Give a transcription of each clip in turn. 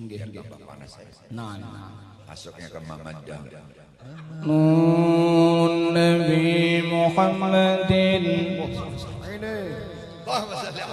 Nggih, nggih. Nah, nah. Masuknya ke Mamadah. نور النبي محمد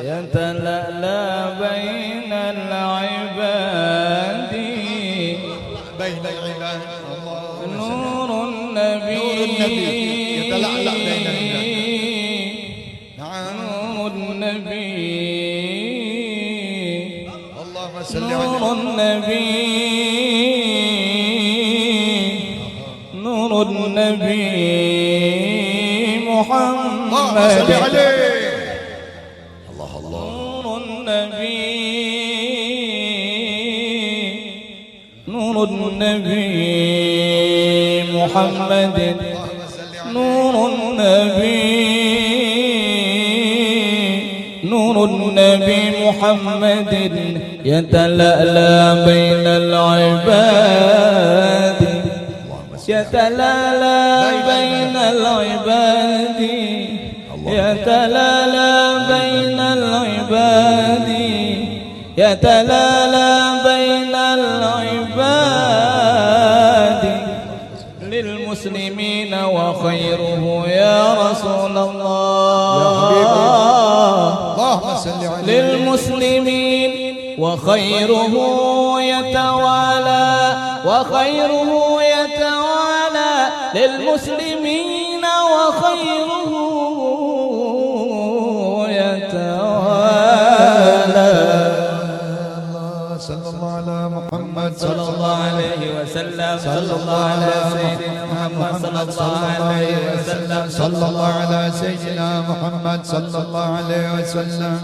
يتلألأ بين العباد بين العباد نور النبي يتلألأ بين العباد. نعم نور النبي اللهم صل نور النبي. نور النبي اللهم صل محمد عليه. Allah Allah. نور النبي. نور النبي محمد. اللهم صل عليه نور النبي. نور النبي. محمد يتلألأ بين العباد. يتلألأ بين العباد. يتلألأ بين العباد. يتلألأ بين العباد. للمسلمين وخيره يا رسول الله. اللهم للمسلمين وخيره يتوالى وخيره يتوالى. للمسلمين وخيره صلى الله عليه وسلم. صلى الله على سيدنا محمد صلى الله عليه وسلم. صلى الله على سيدنا محمد صلى الله عليه وسلم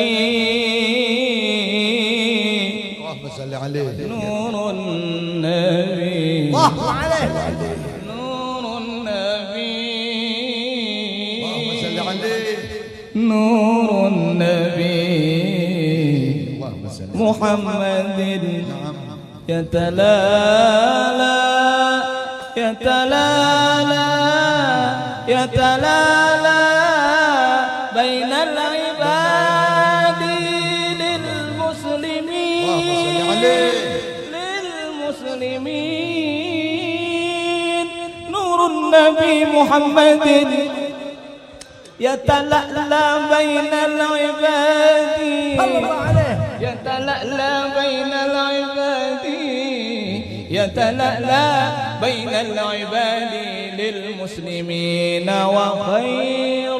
النبي اللهم صل عليه. نور النبي. الله عليه. نور اللهم النبي صل عليه. نور النبي. اللهم محمد نعم. يتلالى يتلالى يتلالى. للمسلمين نور النبي محمد يتلألأ بين العباد. يتلألأ بين العباد. يتلألأ بين العباد للمسلمين وخيره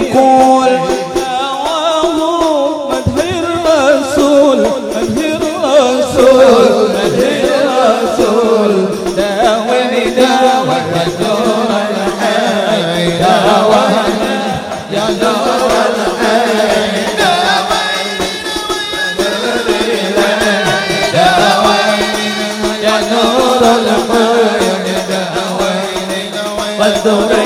يقول هواه مده الرسول مده الرسول مده الرسول داوي داوي يا الحي داوي يا نور الحي الحي والدري